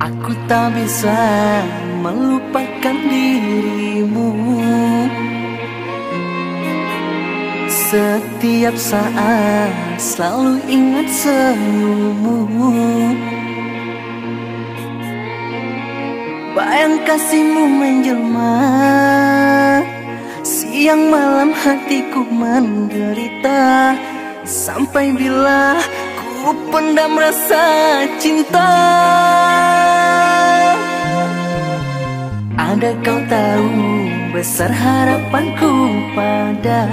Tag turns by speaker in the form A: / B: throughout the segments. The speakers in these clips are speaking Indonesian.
A: Aku tak bisa melupakan dirimu. Setiap saat selalu ingat senyummu Bayang kasihmu menjelma. Siang malam hatiku menderita. Sampai bila ku pendam rasa cinta Ada kau tahu besar harapanku pada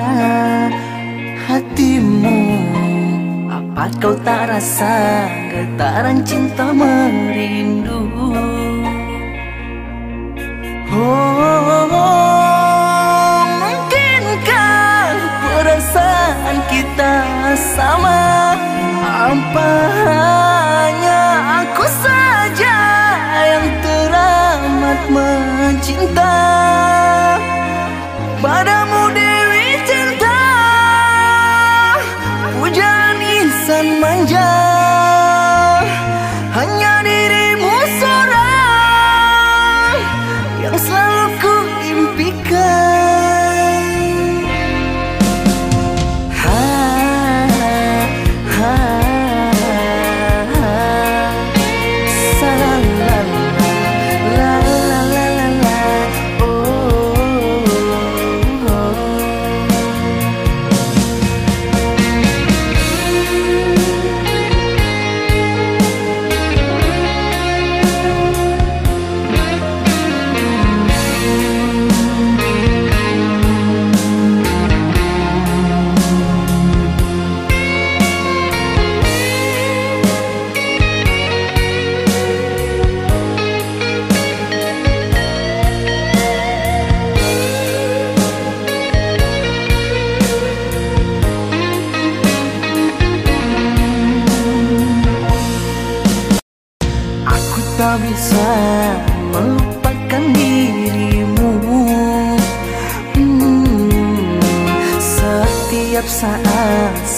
A: hatimu. Apa kau tak rasa getaran cinta merindu? Oh, oh, oh mungkinkah perasaan kita sama? Apa Padamu Dewi cinta Pujaan insan manja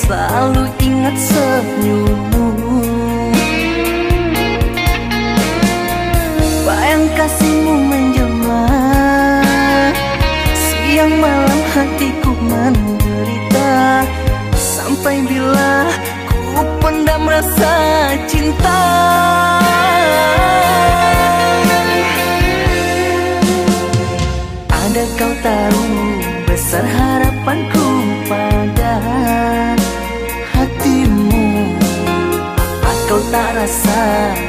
A: Selalu ingat senyummu. Bayang kasihmu menjelma Siang malam hatiku menderita. Sampai bila ku pendam rasa cinta. Ada kau taruh besar hati passar